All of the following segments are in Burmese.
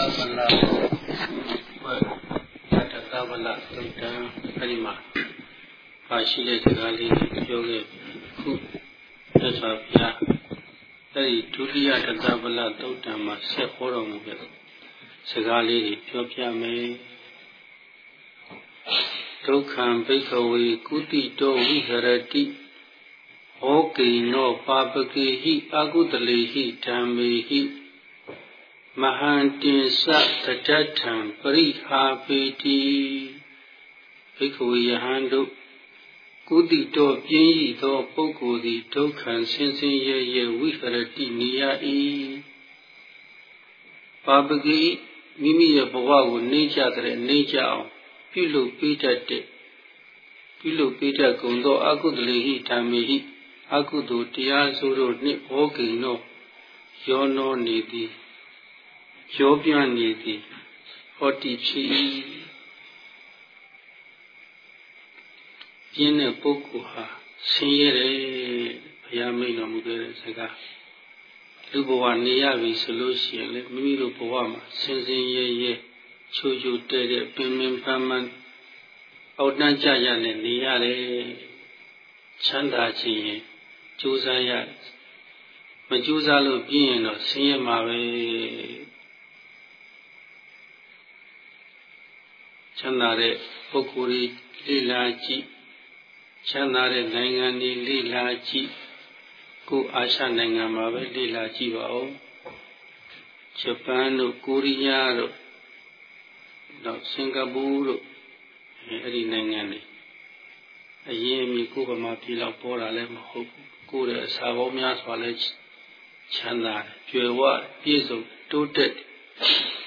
ဗလတတဗလသုတ်တံအဲ့ဒီမှာပါရှိတဲ့စကားလေးပြောခဲ့ခုသက်စွာဘုရားအဲ့ဒီဒုတိယတတဗလသုတ်တံမှာဆက်ဟောတော်မူခဲ့စကားလေးတွေပြောပြမယ်ဒုက္ခံဘိခဝေကုတိတောဝိဟရတိဟောကိနောပါပကေဟိအကုတလေဟိဓမ္မေဟိ မဟန္တင်စတတထံပရိဟာပေတိဘိက္ခဝေယဟန်တို့ကုတိတော်ပြင်းဤသောပုဂ္ဂိုလ်သည်ဒုက္ခံဆင်းဆင်းရဲရဲဝိဟရတိနေရ၏ပါပကိမိမိရဲ့ဘဝကိုနှိမ့်ချတဲ့နှိမ့်ချအောင်ပြုလုပ်ပေးတတ်တဲ့ပြုလုပ်ပေးတတ်ကုန်သောအကုသလေဟိဓမ္မေဟိအကုသိုလ်တရားဆိုတို့နှင့်ဟောကိနောယောနောနေသည် ရောပြနေသည်ဟောတိဖြစ်၏ပြင်းတဲ့ပုဂ္ဂိုလ်ဟာဆင်းရဲတယ်ဘုရားမိန့်တော်မူခဲ့တဲ့စကားလူဘဝနေရပြီဆိုလို့ရှိရင်လေမိမိတို့ဘဝမှာဆင်းဆင်းရဲရဲချိုးချိုးတဲ့တဲ့ပင်ပင်ပန်းပန်းအောက်တန်းကြရနဲ့နေရတယ်ချမ်းသာခြင်းရင်ကြိုးစားရမကြိုးစားလို့ပြင်းရင်တော့ဆင်းရဲမှာပဲချ မ်းသာတဲ့ပုဂ္ဂိုလ်တွေလေ့လာကြည့်ချမ်းသာတဲ့နိုင်ငံတွေလေ့လာကြည့်ကိုအာရှနိုင်ငံမှာပဲလေ့လာကြည့်ပါဦးဂျပန်တို့ကိုရီးယားတို့တော့စင်ကာပူတို့အဲ့ဒီနိုင်ငံတွေအရင်မြေကိုဗမာပြည်လောက်ပေါ်တာလည်းမဟုတ်ဘူးကိုယ်ရဲ့အစာပေါင်းများစွာလဲချမ်းသာတယ်ကြွယ်ဝပြည့်စုံတိုးတက်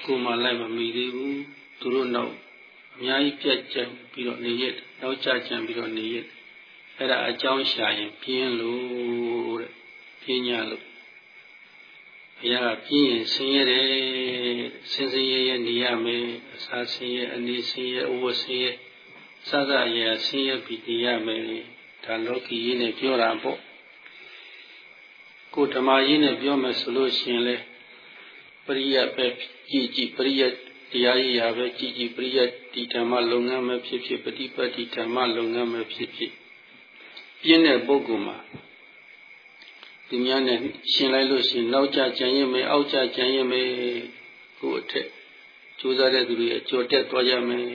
ကိုမှလိုက်မမီသေးဘူးသူတို့နောက် အများကြီးပြတ်ကျန်ပြီးတော့နေရနောက်ကျကျန်ပြီးတော့နေရအဲ့ဒါအကြောင်းရှာရင်ပြင်းလို့တဲ့ပြင်းညာလို့ဘုရားကပြင်းရင်ဆင်းရဲတယ်ဆင်းဆင်းရဲရဲနေရမယ်အစာဆင်းရဲအနေဆင်းရဲအဝတ်ဆင်းရဲစသရဆင်းရဲပြီးနေရမယ်ဒါလောကီရေးနဲ့ပြောတာပေါ့ကိုဓမ္မရေးနဲ့ပြောမယ်ဆိုလို့ရှိရင်လေပရိယတ်ပဲကြည်ကြည်ပရိယတ်တရားရည်ရာပဲကြည်ကြည်ပရိယတ် ဒီဓမ္မလုပ်ငန်းပဲဖြစ်ဖြစ်ပฏิပတ်တိဓမ္မလုပ်ငန်းပဲဖြစ်ဖြစ်ပြင်းတဲ့ပုဂ္ဂိုလ်မှာဒီများနဲ့ရှင်လိုက်လို့ရှိရင်နောက်ကျကြံရင်မယ်အောက်ကျကြံရင်မယ်ကိုအထက်ကြိုးစားတဲ့သူတွေအကျော်တက်သွားကြမယ်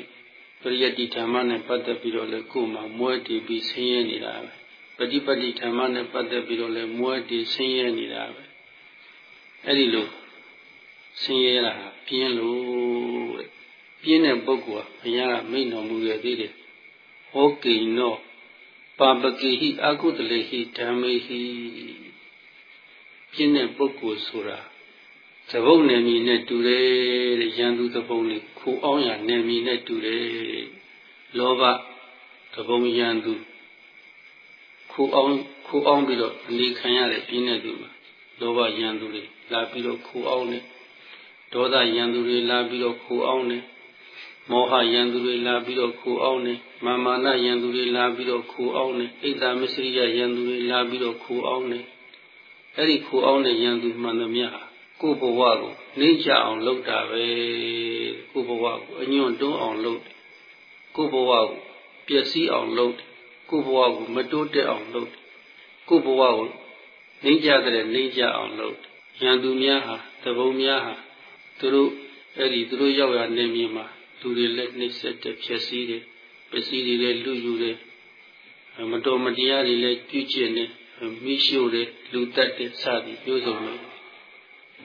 ပရိယတ်ဒီဓမ္မနဲ့ပတ်သက်ပြီးတော့လေကိုယ်မှာမွဲတည်ပြီးဆင်းရဲနေတာပဲပฏิပတ်တိဓမ္မနဲ့ပတ်သက်ပြီးတော့လည်းမွဲတည်ဆင်းရဲနေတာပဲအဲ့ဒီလိုဆင်းရဲတာပြင်းလို့ ပြင်းတဲ့ပုဂ္ဂိုလ်ကဘုရားကမိန့်တော်မူခဲ့သေးတယ်ဟောကိနောပါပကိဟိအကုတလေဟိဓမ္မေဟိပြင်းတဲ့ပုဂ္ဂိုလ်ဆိုတာသဘုတ်နယ်မြေနဲ့တူတယ်တဲ့ရန်သူသဘုံလေးခူအောင်ရနယ်မြေနဲ့တူတယ်လောဘသဘုံရန်သူခိုးအောင်ခိုးအောင်ပြီးတော့နေခံရတဲ့ပြင်းတဲ့သူမှာလောဘယံသူတွေလာပြီးတော့ခိုးအောင်နေဒေါသယံသူတွေလာပြီးတော့ခိုးအောင်နေ မောဟယံသူတွေလာပြီးတော့ခိုးအောင်နေမာမာနယံသူတွေလာပြီးတော့ခိုးအောင်နေဣဒ္ဓမစ္စရိယယံသူတွေလာပြီးတော့ခိုးအောင်နေအဲ့ဒီခိုးအောင်တဲ့ယံသူမှန်သမျှကိုယ်ဘဝကိုနှိမ့်ချအောင်လုပ်တာပဲကိုယ်ဘဝကိုအညွန့်တွန်းအောင်လုပ်ကိုယ်ဘဝကိုပျက်စီးအောင်လုပ်ကိုယ်ဘဝကိုမတိုးတက်အောင်လုပ်ကိုယ်ဘဝကိုနှိမ့်ကြတဲ့နှိမ့်ကြအောင်လုပ်ရန်သူများဟာတဘုံများဟာသူတို့အဲ့ဒီသူတို့ရောက်ရနေမြေမှာ လူတွေလည်းနှိမ့်ဆက်တဲ့ဖြစ်စည်းတယ်ပစ္စည်းတွေလည်းလူယူတယ်မတော်မတရားတွေလည်းပြုကျင့်တယ်မိရှို့တယ်လူတက်တယ်စသည်မျိုးစုံတယ်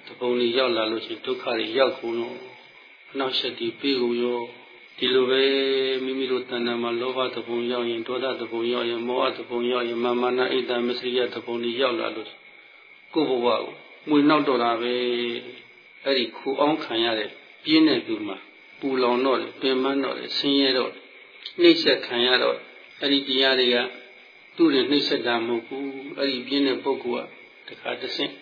တဘုံတွေရောက်လာလို့ရှိရင်ဒုက္ခတွေရောက်ကုန်တော့အနောက်ရှက်တွေပြေကုန်ရောဒီလိုပဲမိမိတို့တဏ္ဍာမှာလောဘသဘုံရောက်ရင်ဒေါသသဘုံရောက်ရင်မောဟသဘုံရောက်ရင်မာမနာဣဒ္ဓမစရိယသဘုံတွေရောက်လာလို့ကိုယ့်ဘဝကိုမွေနောက်တော့တာပဲအဲ့ဒီခူအောင်ခံရတဲ့ပြင်းတဲ့သူမှာပူ လောင်တော့တယ်ပင်မတော့တယ်ဆင်းရဲတော့နှိမ့်ဆက်ခံရတော့အဲ့ဒီတရားတွေကသူ့နဲ့နှိမ့်ဆက်တာမဟုတ်ဘူးအဲ့ဒီပြင်းတဲ့ပုဂ္ဂိုလ်ကတခါတဆင့်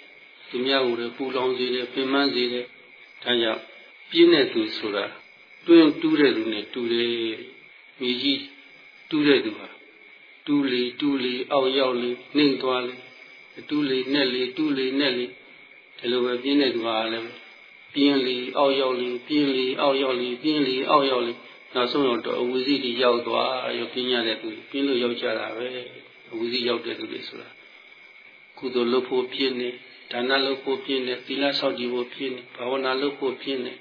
သူများကိုလည်းပူလောင်စေတယ်ပင်မစေတယ်ဒါကြောင့်ပြင်းတဲ့သူဆိုတာတွင်းတူးတဲ့သူနဲ့တူတယ်မြေကြီးတူးတဲ့သူဟာတူးလေတူးလေအောက်ရောက်လေနှိမ့်သွားလေတူးလေနဲ့လေတူးလေနဲ့လေဒီလိုပဲပြင်းတဲ့သူဟာလည်း ပြင်းလေအောက်ရောက်လေပြင်းလေအောက်ရောက်လေပြင်းလေအောက်ရောက်လေနောက်ဆုံးတော့အဝိဇ္ဇိတိရောက်သွားရောပြင်းရတဲ့သူပြင်းလို့ရောက်ကြတာပဲအဝိဇ္ဇိရောက်တဲ့သူတွေဆိုတာကုသိုလ်လုပ်ဖို့ပြင်းနေဒါနလုပ်ဖို့ပြင်းနေသီလဆောက်တည်ဖို့ပြင်းနေဘာဝနာလုပ်ဖို့ပြင်းနေ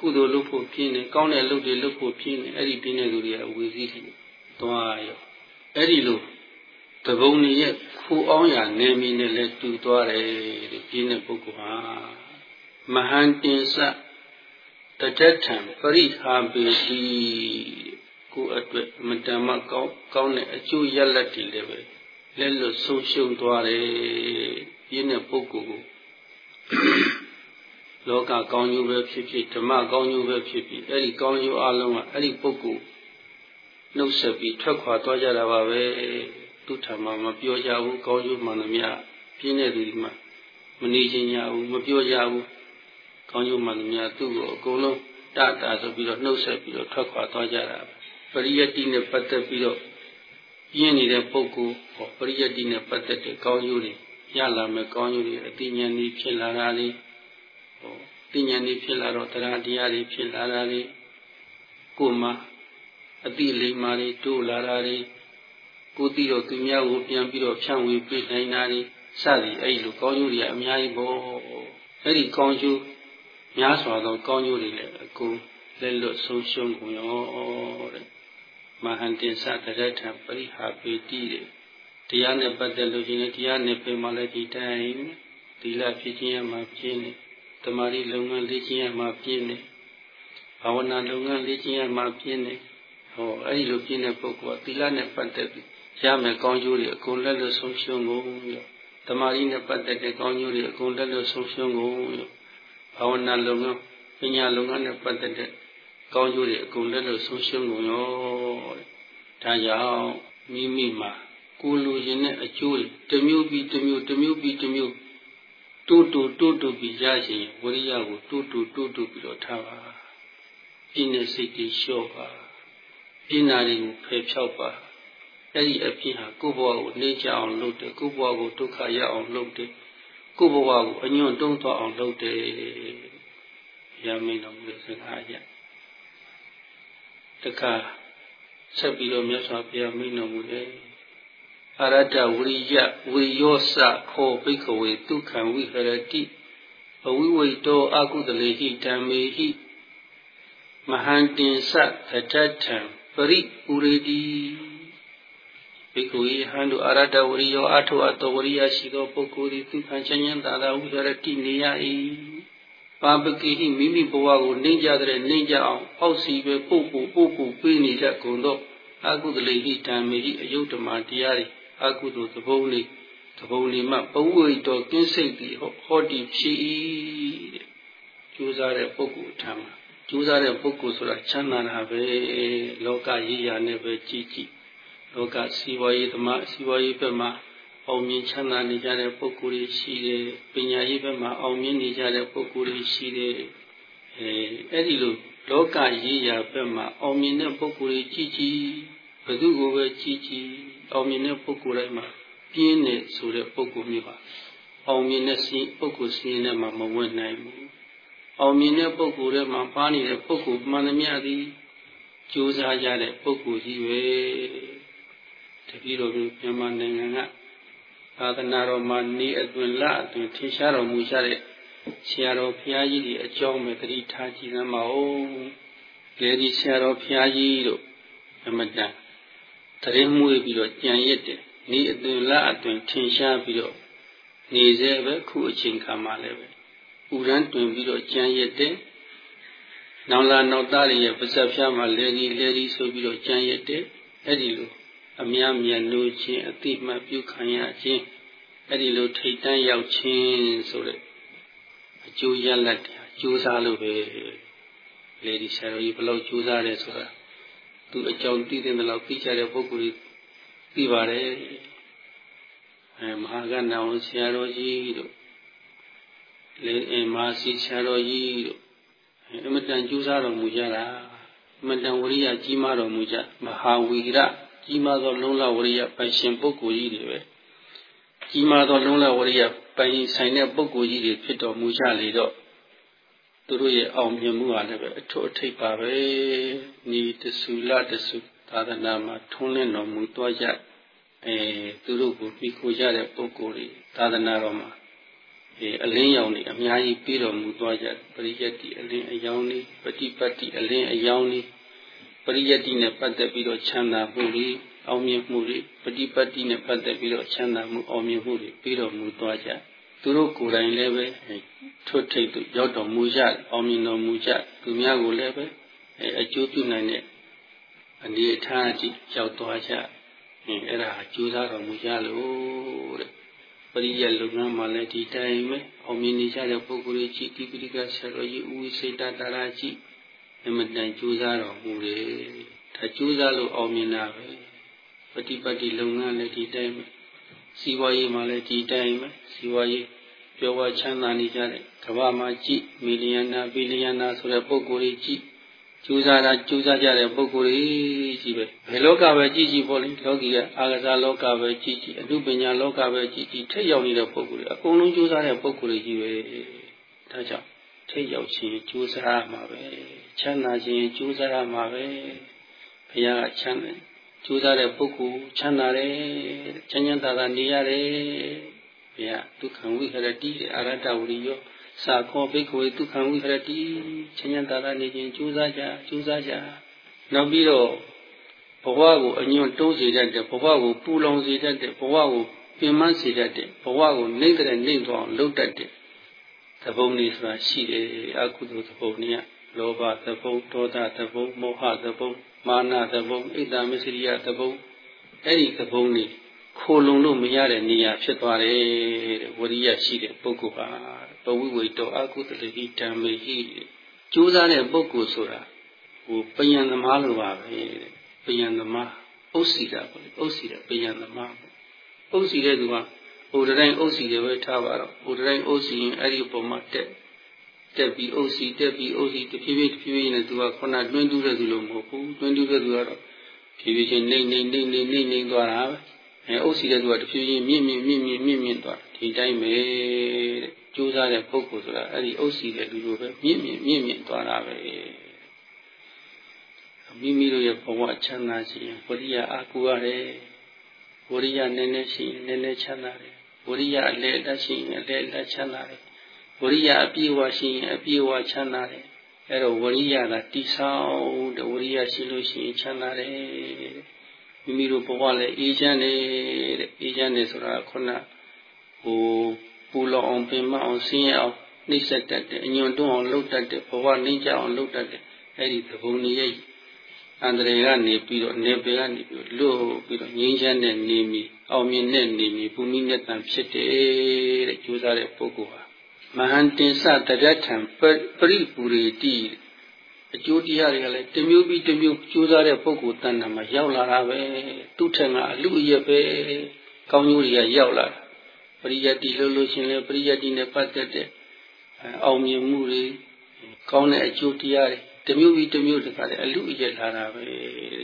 ကုသိုလ်လုပ်ဖို့ပြင်းနေကောင်းတဲ့လုပ်တွေလုပ်ဖို့ပြင်းနေအဲ့ဒီပြင်းတဲ့သူတွေကအဝိဇ္ဇိတိသွားရောအဲ့ဒီလိုတဘုံကြီးရဲ့ခူအောင်ရနေမီနဲ့လည်းတူသွားတယ်တဲ့ပြင်းတဲ့ပုဂ္ဂိုလ်ဟာ မဟန်တင်စတတထံပရိဟာပေတိကိုအတွက်မတမကောင်းကောင်းတဲ့အကျိုးရလဒ်တွေလည်းပဲလက်လွတ်ဆုံးရှုံးသွားတယ်ပြင်းတဲ့ပုဂ္ဂိုလ်ကိုလောကကောင်းကျိုးပဲဖြစ်ဖြစ်ဓမ္မကောင်းကျိုးပဲဖြစ်ဖြစ်အဲ့ဒီကောင်းကျိုးအလုံးကအဲ့ဒီပုဂ္ဂိုလ်နှုတ်ဆက်ပြီးထွက်ခွာသွားကြတာပါပဲသူထံမှာမပြောကြဘူးကောင်းကျိုးမှန်သမျှပြင်းတဲ့သူဒီမှာမနေချင်ကြဘူးမပြောကြဘူး ကောင်းကျိုးမှန်သမျှသူ့ကိုအကုန်လုံးတတာဆိုပြီးတော့နှုတ်ဆက်ပြီးတော့ထွက်ခွာသွားကြတာပရိယတ္တိနဲ့ပတ်သက်ပြီးတော့ပြင်းနေတဲ့ပုဂ္ဂိုလ်ဟောပရိယတ္တိနဲ့ပတ်သက်တဲ့ကောင်းကျိုးတွေရလာမယ်ကောင်းကျိုးတွေအတိညာဏ်တွေဖြစ်လာတာလေဟောတိညာဏ်တွေဖြစ်လာတော့တရားတရားတွေဖြစ်လာတာလေကိုယ်မှာအတိလိမ္မာတွေတိုးလာတာတွေကိုသိတော့သူများကိုပြန်ပြီးတော့ဖြန့်ဝေပြနိုင်တာတွေစသည်အဲ့လိုကောင်းကျိုးတွေအများကြီးပေါ့အဲ့ဒီကောင်းကျိုး များစွာသောကောင်းကျိုးတွေလည်းအကုန်လက်လွတ်ဆုံးရှုံးကုန်ရောတဲ့မဟန်တင်္စတရထံပရိဟာပေတိတဲ့တရားနဲ့ပတ်သက်လို့ရှိရင်တရားနဲ့ပြင်မှလည်းဒီတိုင်းသီလဖြစ်ခြင်းရမှာပြင်းတယ်တမာရီလုပ်ငန်းလေ့ကျင့်ရမှာပြင်းတယ်ဘာဝနာလုပ်ငန်းလေ့ကျင့်ရမှာပြင်းတယ်ဟောအဲ့ဒီလိုပြင်းတဲ့ပုဂ္ဂိုလ်ကသီလနဲ့ပတ်သက်ပြီးရမယ်ကောင်းကျိုးတွေအကုန်လက်လွတ်ဆုံးရှုံးကုန်ရောတမာရီနဲ့ပတ်သက်တဲ့ကောင်းကျိုးတွေအကုန်လက်လွတ်ဆုံးရှုံးကုန်ရော ဘာဝနာလုပ်ငန်းပညာလုပ်ငန်းနဲ့ပတ်သက်တဲ့ကောင်းကျိုးတွေအကုန်လက်လွတ်ဆုံးရှုံးကုန်ရောတဲ့ဒါကြောင့်မိမိမှာကိုလိုချင်တဲ့အကျိုးတွေတစ်မျိုးပြီးတစ်မျိုးတစ်မျိုးပြီးတစ်မျိုးတိုးတိုးတိုးတိုးပြီးရရင်ဝရိယကိုတိုးတိုးတိုးတိုးပြီးတော့ထားပါပြင်းတဲ့စိတ်တွေလျှော့ပါပြင်းတာတွေကိုဖယ်ဖြောက်ပါအဲ့ဒီအဖြစ်ဟာကိုယ့်ဘဝကိုနှိမ့်ချအောင်လုပ်တယ်ကိုယ့်ဘဝကိုဒုက္ခရအောင်လုပ်တယ် ကိုယ့်ဘဝကိုအညွန့်တုံးသွားအောင်လုပ်တယ်ရမင်းတော်မူတဲ့စကားကြတခါဆက်ပြီးတော့မြတ်စွာဘုရားမိန့်တော်မူတယ်အရတ္တဝရိယဝိယောစခောဘိခဝေဒုက္ခံဝိဟရတိအဝိဝိတောအကုသလေဟိဓမ္မေဟိမဟန္တင်စသတ္ထံပရိပူရေတိ ဘိက္ခုဤဟန်တို့အရတ္တဝရိယောအထုအတောဝရိယရှိသောပုဂ္ဂိုလ်သည်သူခံချမ်းသာသာဝိဟရတိနေရ၏ပါပကိဟိမိမိဘဝကိုနှိမ့်ကြတဲ့နှိမ့်ကြအောင်အောက်စီပဲပို့ပို့ပို့ပို့ပေးနေတတ်ကုန်သောအကုသလေဟိဓမ္မေဟိအယုဒ္ဓမာတရားတွေအကုသိုလ်သဘုံလေးသဘုံလေးမှပဝိတော်ကင်းစိတ်သည်ဟောတိဖြစ်၏တဲ့ကျိုးစားတဲ့ပုဂ္ဂိုလ်ထံမှာကျိုးစားတဲ့ပုဂ္ဂိုလ်ဆိုတာချမ်းသာတာပဲလောကရေးရာနဲ့ပဲကြည်ကြည် လောကစီးပွားရေးသမားစီးပွားရေးဘက်မှာအောင်မြင်ချမ်းသာနေကြတဲ့ပုဂ္ဂိုလ်တွေရှိတယ်ပညာရေးဘက်မှာအောင်မြင်နေကြတဲ့ပုဂ္ဂိုလ်တွေရှိတယ်အဲအဲ့ဒီလိုလောကရေးရာဘက်မှာအောင်မြင်တဲ့ပုဂ္ဂိုလ်တွေကြည်ကြည်ဘယ်သူကိုပဲကြည်ကြည်အောင်မြင်တဲ့ပုဂ္ဂိုလ်တိုင်းမှာပြင်းနေဆိုတဲ့ပုဂ္ဂိုလ်မျိုးပါအောင်မြင်တဲ့စီပုဂ္ဂိုလ်စီးနေမှာမဝင်နိုင်ဘူးအောင်မြင်တဲ့ပုဂ္ဂိုလ်တွေမှာပါနေတဲ့ပုဂ္ဂိုလ်မှန်သမျှသည်ကြိုးစားကြတဲ့ပုဂ္ဂိုလ်ကြီးပဲ တပည့်တော်တို့မြန်မာနိုင်ငံကသာသနာတော်မှာနေအတွင်လအတွင်ထင်ရှားတော်မူကြတဲ့ဆရာတော်ဘုရားကြီးတွေအကြောင်းပဲတတိထားကြည့်သမှာဟုတ်လေဒီဆရာတော်ဘုရားကြီးတို့အမတန်တရင်မွေးပြီးတော့ကြံရစ်တယ်နေအတွင်လအတွင်ထင်ရှားပြီးတော့နေစေပဲခုအချိန်ခါမှလည်းပဲဥရန်တွင်ပြီးတော့ကြံရစ်တယ်နောင်လာနောက်သားတွေရဲ့ပါဇက်ဖျားမှာလေဒီလေဒီဆိုပြီးတော့ကြံရစ်တယ်အဲ့ဒီလို အများမြတ်လို့ခြင်းအတိမတ်ပြုခံရခြင်းအဲ့ဒီလိုထိတ်တန်းရောက်ခြင်းဆိုတဲ့အကျိုးရလဒ်အကျိုးစားလို့ပဲလေဒီဆရာကြီးဘယ်လောက်ကျိုးစားတယ်ဆိုတာသူအကြောင်းသိတဲ့လောက်သိချတဲ့ပုဂ္ဂိုလ်ကြီးသိပါတယ်အဲမဟာကဏ္ဍဝန်ဆရာတော်ကြီးတို့လေအမဟာစီဆရာတော်ကြီးတို့အမတန်ကျိုးစားတော်မူကြတာအမတန်ဝရိယကြီးမားတော်မူကြမဟာဝီရ ကြီးမားသောလုံးလဝရိယပိုင်ရှင်ပုဂ္ဂိုလ်ကြီးတွေပဲကြီးမားသောလုံးလဝရိယပိုင်ဆိုင်တဲ့ပုဂ္ဂိုလ်ကြီးတွေဖြစ်တော်မူကြလေတော့သူတို့ရဲ့အောင်မြင်မှုဟာလည်းပဲအထွတ်အထိပ်ပါပဲညီတဆူလတဆူသာသနာမှာထွန်းလင်းတော်မူသွားကြအဲသူတို့ကိုပြီးခိုကြတဲ့ပုဂ္ဂိုလ်တွေသာသနာတော်မှာအဲအလင်းရောင်တွေအများကြီးပြီးတော်မူသွားကြပရိယတ်တိအလင်းအယောင်တွေပฏิပတ်တိအလင်းအယောင်တွေ ပရိယတ်တိနဲ့ပတ်သက်ပြီးတော့ချမ်းသာမှုတွေအောင်မြင်မှုတွေပฏิပတ်တိနဲ့ပတ်သက်ပြီးတော့ချမ်းသာမှုအောင်မြင်မှုတွေပြီးတော်မူသွားကြသူတို့ကိုယ်တိုင်လည်းပဲထွတ်ထိပ်သို့ရောက်တော်မူကြအောင်မြင်တော်မူကြသူများကိုလည်းပဲအကျိုးပြုနိုင်တဲ့အနေအထားအထိရောက်သွားကြအဲ့ဒါကြိုးစားတော်မူကြလို့တဲ့ပရိယလုပ်ငန်းမှာလည်းဒီတိုင်းပဲအောင်မြင်နေကြတဲ့ပုဂ္ဂိုလ်တွေကြီးတိပိဋကဆရာတော်ကြီးဦးဝိစိတ်တတာရာကြီး အမတန်ကြိုးစားတော်မူတယ်ဒါကြိုးစားလို့အောင်မြင်တာပဲပฏิပတ်တိလုပ်ငန်းလည်းဒီတိုင်းပဲစီးပွားရေးမှာလည်းဒီတိုင်းပဲစီးပွားရေးပြောဝချမ်းသာနေကြတဲ့ကမ္ဘာမှာကြည့်မီလီယံနာဘီလီယံနာဆိုတဲ့ပုဂ္ဂိုလ်တွေကြည့်ကြိုးစားတာကြိုးစားကြတဲ့ပုဂ္ဂိုလ်တွေကြီးပဲဘယ်လောကပဲကြည့်ကြည့်ပေါ့လေလောကီကအာကစားလောကပဲကြည့်ကြည့်အမှုပညာလောကပဲကြည့်ကြည့်ထိတ်ရောက်နေတဲ့ပုဂ္ဂိုလ်တွေအကုန်လုံးကြိုးစားတဲ့ပုဂ္ဂိုလ်တွေကြီးပဲဒါကြောင့်ထိတ်ရောက်ခြင်းကြိုးစားရမှာပဲ ချမ်းသာခြင်းကြိုးစားရမှာပဲဘုရားကချမ်းသာကြိုးစားတဲ့ပုဂ္ဂိုလ်ချမ်းသာတယ်ချမ်းချမ်းသာသာနေရတယ်ဘုရားဒုက္ခဝိဟရတိအာရတဝရိယောစာခောဘိက္ခဝေဒုက္ခဝိဟရတိချမ်းချမ်းသာသာနေခြင်းကြိုးစားကြကြိုးစားကြနောက်ပြီးတော့ဘဝကိုအညွန့်တိုးစေတတ်တဲ့ဘဝကိုပူလောင်စေတတ်တဲ့ဘဝကိုပင်မစေတတ်တဲ့ဘဝကိုနှိမ့်တဲ့နှိမ့်သွားအောင်လုပ်တတ်တဲ့သဘုံလေးဆိုတာရှိတယ်အကုသိုလ်သဘုံတွေက လောဘသဘုံဒေါသသဘုံမောဟသဘုံမာနသဘုံဣဒ္ဓမစ္စရိယသဘုံအဲ့ဒီသဘုံတွေခိုလုံလို့မရတဲ့နေရာဖြစ်သွားတယ်တဲ့ဝရိယရှိတဲ့ပုဂ္ဂိုလ်ဟာပဝိဝေတောအကုသလဟိဓမ္မေဟိကြိုးစားတဲ့ပုဂ္ဂိုလ်ဆိုတာဟိုပယံသမားလိုပါပဲတဲ့ပယံသမားဥစ္စီတာပေါ့လေဥစ္စီတာပယံသမားပေါ့ဥစ္စီတဲ့သူကဟိုတိုင်းဥစ္စီတယ်ပဲထားပါတော့ဟိုတိုင်းဥစ္စီရင်အဲ့ဒီပုံမှာတက် တက်ပြီးဥစ္စီတက်ပြီးဥစ္စီတဖြည်းဖြည်းတဖြည်းဖြည်းနဲ့သူကခုနတွင်းတူးတဲ့သူလို့မဟုတ်ဘူးတွင်းတူးတဲ့သူကတော့ဖြည်းဖြည်းချင်းနှိမ့်နှိမ့်နှိမ့်နှိမ့်နှိမ့်နှိမ့်သွားတာပဲအဲဥစ္စီတဲ့သူကတဖြည်းဖြည်းမြင့်မြင့်မြင့်မြင့်မြင့်မြင့်သွားဒီတိုင်းပဲတဲ့ကြိုးစားတဲ့ပုဂ္ဂိုလ်ဆိုတာအဲ့ဒီဥစ္စီတဲ့လူလိုပဲမြင့်မြင့်မြင့်မြင့်သွားတာပဲမိမိတို့ရဲ့ဘဝချမ်းသာခြင်းဝရိယအားကိုးရတယ်ဝရိယနည်းနည်းရှိရင်နည်းနည်းချမ်းသာတယ်ဝရိယအလဲအလက်ရှိရင်အလဲအလက်ချမ်းသာတယ် ဝရိယအပြည့်ဝရှိရင်အပြည့်ဝချမ်းသာတယ်အဲ့တော့ဝရိယကတိဆောက်တဲ့ဝရိယရှိလို့ရှိရင်ချမ်းသာတယ်မိမိတို့ဘဝလည်းအေးချမ်းတယ်တဲ့အေးချမ်းတယ်ဆိုတာခုနဟိုပူလောင်အောင်ပင်မအောင်ဆင်းရဲအောင်နှိမ့်ဆက်တတ်တယ်အညွန့်တွန်းအောင်လှုပ်တတ်တယ်ဘဝနှိမ့်ကြအောင်လှုပ်တတ်တယ်အဲ့ဒီသဘုံကြီးရဲ့အန္တရာယ်ကနေပြီးတော့နေပေကနေပြီးလွတ်ပြီးတော့ငြိမ်းချမ်းတဲ့နေမီအောင်မြင်တဲ့နေမီပူမိမြတ်တန်ဖြစ်တယ်တဲ့ကြိုးစားတဲ့ပုဂ္ဂိုလ်ဟာ မဟန်တင်စတရထံပရိပူရီတိအကျိုးတရားတွေကလည်းတမျိုးပြီးတမျိုးကြိုးစားတဲ့ပုဂ္ဂိုလ်တဏ္ဍာမှာရောက်လာတာပဲသူ့ထက်ကအလူအယက်ပဲကောင်းကျိုးတွေကရောက်လာတာပရိယတ်တိလို့လို့ရှင်လေပရိယတ်တိနဲ့ပတ်သက်တဲ့အောင်မြင်မှုတွေကောင်းတဲ့အကျိုးတရားတွေတမျိုးပြီးတမျိုးတခါလေအလူအယက်လာတာပဲ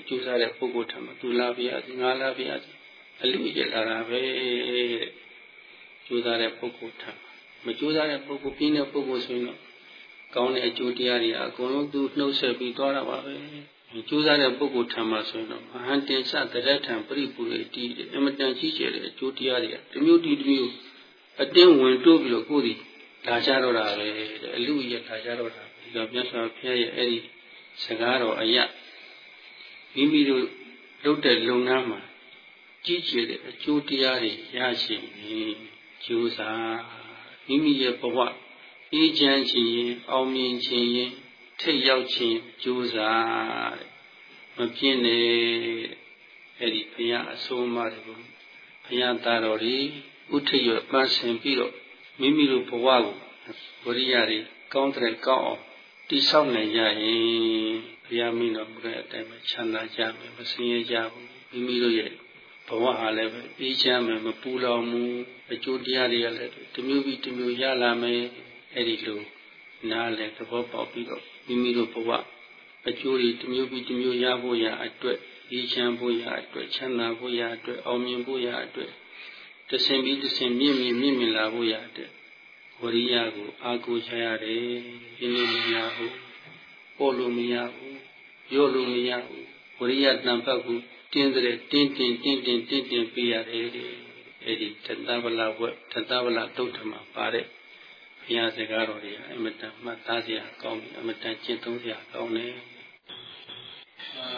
ကြိုးစားတဲ့ပုဂ္ဂိုလ်ထံမှာသူလာပြရစီငါလာပြရစီအလူအယက်လာတာပဲကြိုးစားတဲ့ပုဂ္ဂိုလ်ထံ မကြိုးစားတဲ့ပုဂ္ဂိုလ်ပြင်းတဲ့ပုဂ္ဂိုလ်ဆိုရင်တော့ကောင်းတဲ့အကျိုးတရားတွေအကုန်လုံးသူနှုတ်ဆက်ပြီးသွားတာပါပဲကြိုးစားတဲ့ပုဂ္ဂိုလ်ထံမှာဆိုရင်တော့မဟာတင်စတရထံပရိပူရတီအမတန်ကြီးကျယ်တဲ့အကျိုးတရားတွေကတမျိုးတီတမျိုးအတင်းဝင်တိုးပြီးတော့ကိုယ်ဒီလာကြတော့တာပဲအလူရလာကြတော့တာဒီတော့မြတ်စွာဘုရားရဲ့အဲ့ဒီစကားတော်အရာမိမိတို့လုပ်တဲ့လုပ်ငန်းမှာကြီးကျယ်တဲ့အကျိုးတရားတွေရရှိရင်ကြိုးစား မိမိရဲ့ဘဝအေးချမ်းခြင်းရင်အောင်မြင်ခြင်းရင်ထိတ်ရောက်ခြင်းကြိုးစားတဲ့မပြင်းနဲ့အဲ့ဒီဘုရားအဆုံးအမတွေကိုဘုရားသားတော်တွေဥထိတ်ရပန်းဆင်ပြီးတော့မိမိတို့ဘဝကိုဝရိယတွေကောင်းတဲ့ကောင်းအောင်တိဆောက်နိုင်ကြရင်ဘုရားမင်းတော်မူတဲ့အတိုင်းပဲချမ်းသာကြမယ်မဆင်းရဲကြဘူးမိမိတို့ရဲ့ ဘဝဟာလည်းပဲအေးချမ်းမယ်မပူလောင်ဘူးအကျိုးတရားတွေကလည်းတမျိုးပြီးတမျိုးရလာမယ်အဲ့ဒီလိုနားလည်းသဘောပေါက်ပြီးတော့မိမိတို့ဘဝအကျိုးတွေတမျိုးပြီးတမျိုးရဖို့ရအတွက်အေးချမ်းဖို့ရအတွက်ချမ်းသာဖို့ရအတွက်အောင်မြင်ဖို့ရအတွက်တဆင်ပြီးတဆင်မြင့်မြင့်မြင့်မြင့်လာဖို့ရအတွက်ဝဝရိယကိုအားကိုးချရတယ်ဒီလိုမရဘူးပေါ်လို့မရဘူးရော့လို့မရဘူးဝရိယတန်ဖတ်ကို တင်းတဲ့တင်းတင်းတင်းတင်းတင်းတင်းပြရတယ်အဲ့ဒီတသဗလာဝက်တသဗလာတုတ်ထမှာပါတဲ့ဘုရားစကားတော်တွေအမတန်မှတ်သားစရာကောင်းတယ်အမတန်ကျင့်သုံးစရာကောင်းတယ်အာ